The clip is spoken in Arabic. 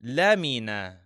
لامينا